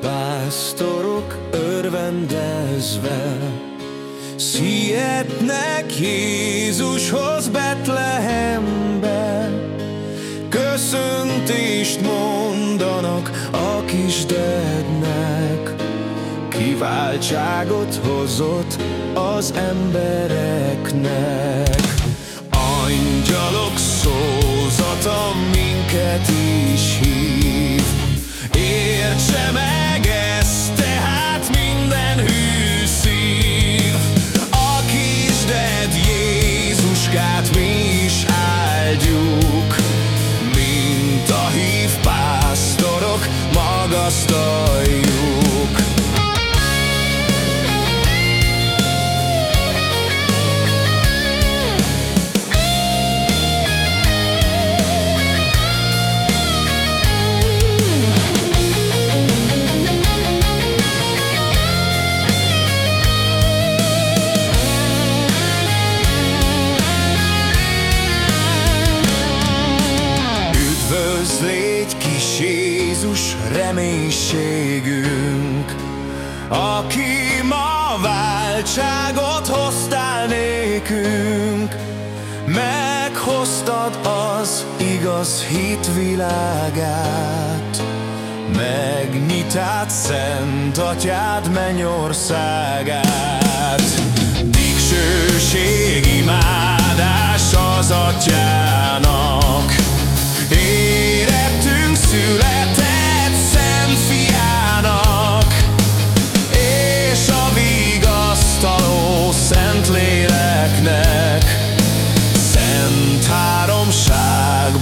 Pásztorok örvendezve Sietnek Jézushoz Betlehembe. Köszöntést mondanak a kisdednek Kiváltságot hozott az embereknek. Angyalok szózata minket is hív. stoi magasztaljuk Légy kis Jézus reménységünk, aki ma váltságot hoztál nékünk. Meghoztad az igaz hit világát, Megnyitád szent atyád mennyországát.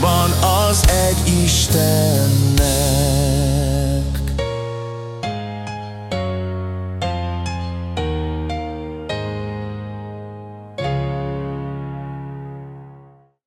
Valóban az egy Isten.